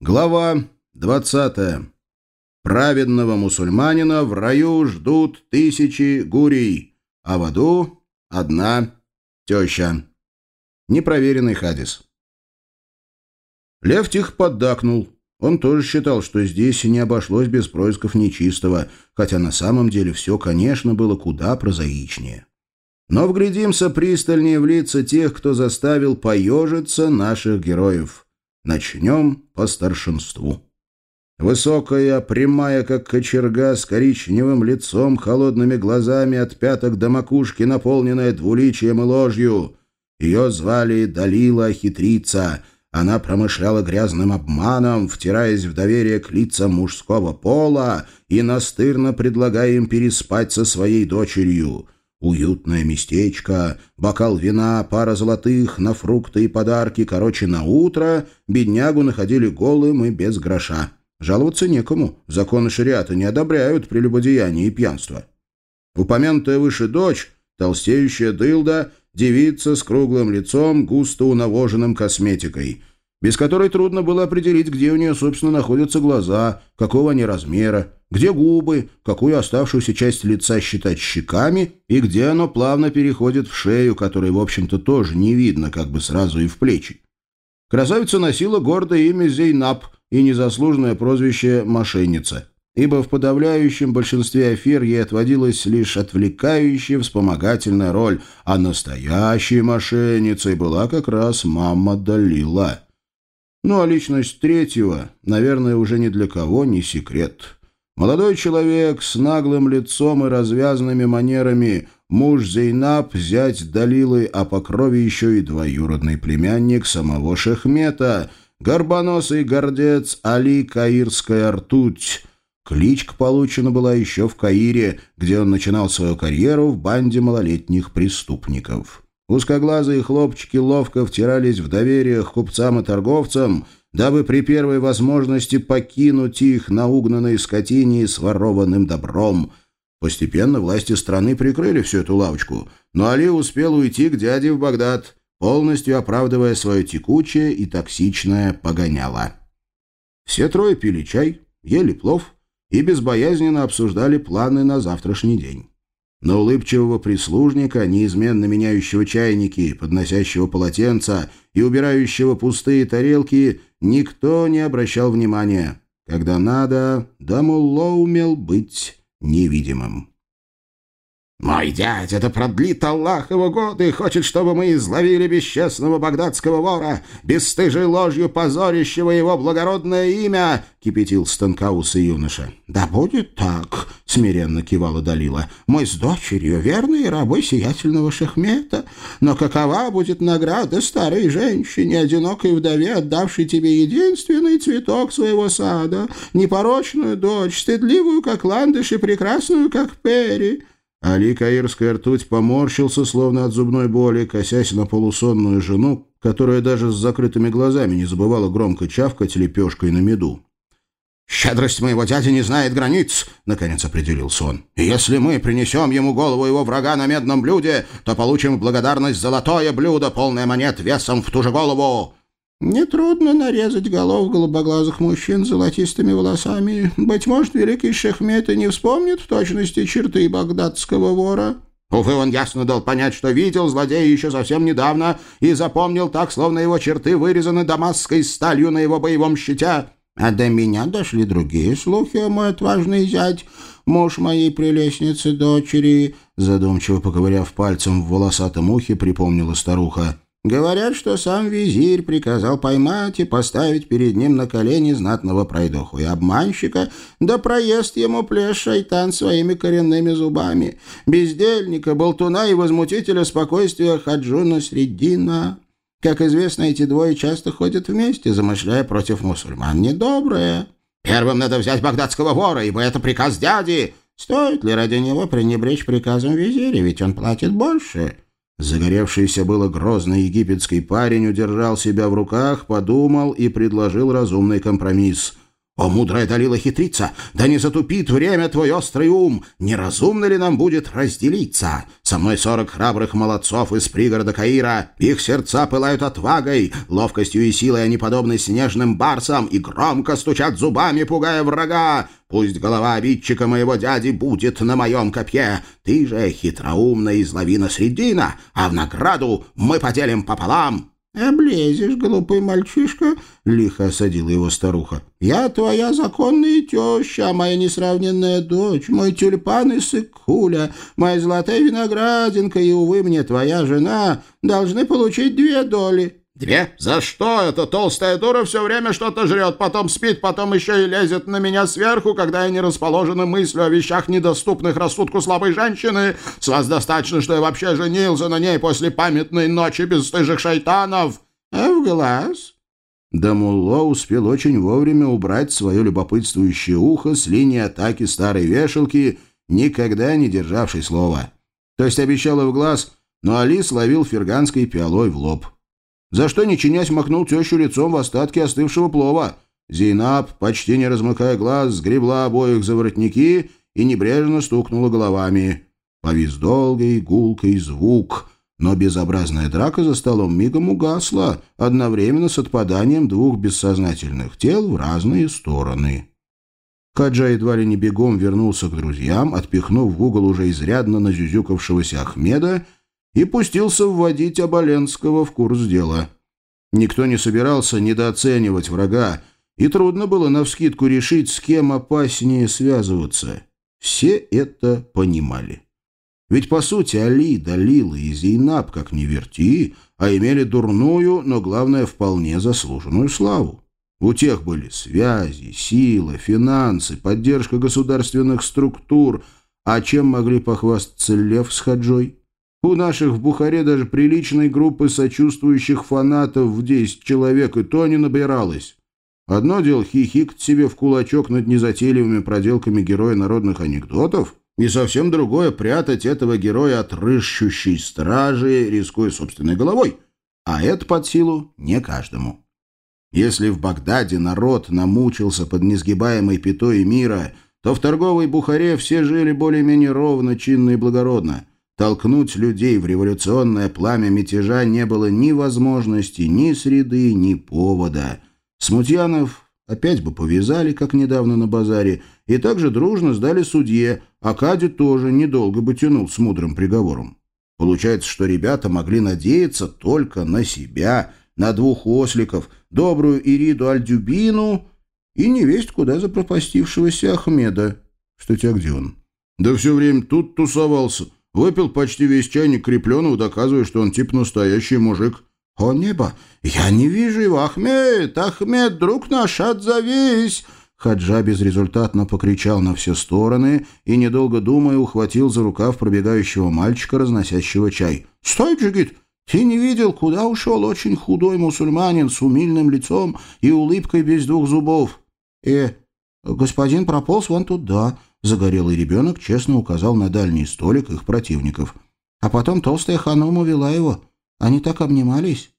Глава 20. Праведного мусульманина в раю ждут тысячи гурий, а в аду одна теща. Непроверенный хадис. Лев тихо поддакнул. Он тоже считал, что здесь не обошлось без происков нечистого, хотя на самом деле все, конечно, было куда прозаичнее. Но вглядимся пристальнее в лица тех, кто заставил поежиться наших героев – Начнем по старшинству. Высокая, прямая, как кочерга, с коричневым лицом, холодными глазами от пяток до макушки, наполненная двуличием и ложью. Ее звали Далила Хитрица. Она промышляла грязным обманом, втираясь в доверие к лицам мужского пола и настырно предлагая им переспать со своей дочерью — Уютное местечко, бокал вина, пара золотых на фрукты и подарки. Короче, на утро беднягу находили голым и без гроша. Жаловаться некому. Законы шариата не одобряют прелюбодеяние и пьянство. Упомянутая выше дочь, толстеющая дылда, девица с круглым лицом, густо унавоженным косметикой — без которой трудно было определить, где у нее, собственно, находятся глаза, какого они размера, где губы, какую оставшуюся часть лица считать щеками и где оно плавно переходит в шею, которой, в общем-то, тоже не видно, как бы сразу и в плечи. Красавица носила гордое имя Зейнаб и незаслуженное прозвище «мошенница», ибо в подавляющем большинстве афер ей отводилась лишь отвлекающая вспомогательная роль, а настоящей мошенницей была как раз мама Далила. Ну а личность третьего, наверное, уже ни для кого не секрет. Молодой человек с наглым лицом и развязанными манерами, муж Зейнаб, зять Далилы, а по крови еще и двоюродный племянник самого Шехмета, горбоносый гордец Али Каирская ртуть. Кличка получена была еще в Каире, где он начинал свою карьеру в банде малолетних преступников. Узкоглазые хлопчики ловко втирались в доверие к купцам и торговцам, дабы при первой возможности покинуть их на угнанной скотине с ворованным добром. Постепенно власти страны прикрыли всю эту лавочку, но Али успел уйти к дяде в Багдад, полностью оправдывая свое текучее и токсичное погоняло. Все трое пили чай, ели плов и безбоязненно обсуждали планы на завтрашний день. На улыбчивого прислужника, неизменно меняющего чайники, подносящего полотенца и убирающего пустые тарелки, никто не обращал внимания. Когда надо, Дамулло умел быть невидимым. «Мой дядя, да продлит Аллах его годы, хочет, чтобы мы изловили бесчестного багдадского вора, бесстыжей ложью позорящего его благородное имя!» — кипятил станкаусый юноша. «Да будет так!» — смиренно кивала Далила. «Мы с дочерью верные рабы сиятельного шахмета, но какова будет награда старой женщине, одинокой вдове, отдавшей тебе единственный цветок своего сада, непорочную дочь, стыдливую, как ландыш, и прекрасную, как пери?» Али Каирская ртуть поморщился, словно от зубной боли, косясь на полусонную жену, которая даже с закрытыми глазами не забывала громко чавкать лепешкой на меду. «Щедрость моего дяди не знает границ», — наконец определился он. «И если мы принесем ему голову его врага на медном блюде, то получим в благодарность золотое блюдо, полное монет весом в ту же голову. Нетрудно нарезать голов голубоглазых мужчин с золотистыми волосами. Быть может, великий Шехмет и не вспомнит в точности черты багдадского вора. Увы, он ясно дал понять, что видел злодея еще совсем недавно и запомнил так, словно его черты вырезаны дамасской сталью на его боевом щите. А до меня дошли другие слухи, мой отважный зять, муж моей прелестницы дочери, задумчиво поковыряв пальцем в волосатом ухе, припомнила старуха. Говорят, что сам визирь приказал поймать и поставить перед ним на колени знатного пройдоху и обманщика, да проест ему плешь шайтан своими коренными зубами, бездельника, болтуна и возмутителя спокойствия Хаджуна Среддина. Как известно, эти двое часто ходят вместе, замышляя против мусульман недоброе. Первым надо взять багдадского вора, ибо это приказ дяди. Стоит ли ради него пренебречь приказом визиря, ведь он платит больше?» Загоревшийся было грозный египетский парень удержал себя в руках, подумал и предложил разумный компромисс. О, мудрая Далила хитрица, да не затупит время твой острый ум. Неразумно ли нам будет разделиться? Со мной сорок храбрых молодцов из пригорода Каира. Их сердца пылают отвагой, ловкостью и силой они подобны снежным барсам и громко стучат зубами, пугая врага. Пусть голова обидчика моего дяди будет на моем копье. Ты же хитроумная излови на средина, а в награду мы поделим пополам. «Облезешь, глупый мальчишка», — лихо осадила его старуха. «Я твоя законная теща, моя несравненная дочь, мой тюльпан и сыкуля, моя золотая виноградинка и, увы, мне твоя жена должны получить две доли». «Две? За что? Эта толстая дура все время что-то жрет, потом спит, потом еще и лезет на меня сверху, когда я не расположена мыслью о вещах, недоступных рассудку слабой женщины. С вас достаточно, что я вообще женился на ней после памятной ночи бесстыжих шайтанов. А в глаз?» Дамулло успел очень вовремя убрать свое любопытствующее ухо с линии атаки старой вешалки, никогда не державшей слова. То есть обещала в глаз, но Али словил ферганской пиалой в лоб за что, не чинясь, махнул тещу лицом в остатки остывшего плова. Зейнаб, почти не размыкая глаз, сгребла обоих за воротники и небрежно стукнула головами. Повис долгий, гулкий звук, но безобразная драка за столом мигом угасла, одновременно с отпаданием двух бессознательных тел в разные стороны. Хаджа едва ли не бегом вернулся к друзьям, отпихнув в угол уже изрядно назюзюкавшегося Ахмеда и пустился вводить Оболенского в курс дела. Никто не собирался недооценивать врага, и трудно было навскидку решить, с кем опаснее связываться. Все это понимали. Ведь, по сути, Али, Далила и Зейнаб, как ни верти, а имели дурную, но, главное, вполне заслуженную славу. У тех были связи, сила, финансы, поддержка государственных структур, а чем могли похвастаться Лев с Хаджой? У наших в Бухаре даже приличной группы сочувствующих фанатов в 10 человек и то не набиралось. Одно дело хихикать себе в кулачок над незатейливыми проделками героя народных анекдотов, и совсем другое — прятать этого героя от рыщущей стражи, рискуя собственной головой. А это под силу не каждому. Если в Багдаде народ намучился под несгибаемой пятой мира, то в торговой Бухаре все жили более-менее ровно, чинно и благородно. Толкнуть людей в революционное пламя мятежа не было ни возможности, ни среды, ни повода. Смутьянов опять бы повязали, как недавно на базаре, и также дружно сдали судье, а Кади тоже недолго бы тянул с мудрым приговором. Получается, что ребята могли надеяться только на себя, на двух осликов, добрую Ириду Альдюбину и невесть куда запропастившегося Ахмеда. Кстати, а где он? Да все время тут тусовался. Выпил почти весь чайник крепленого, доказывая, что он типа настоящий мужик. «О небо! Я не вижу его! Ахмед! Ахмед, друг наш, отзовись!» Хаджа безрезультатно покричал на все стороны и, недолго думая, ухватил за рукав пробегающего мальчика, разносящего чай. «Стой, Джигит! Ты не видел, куда ушел очень худой мусульманин с умильным лицом и улыбкой без двух зубов?» «Э, господин прополз вон туда», Загорелый ребенок честно указал на дальний столик их противников. А потом толстая ханум увела его. Они так обнимались.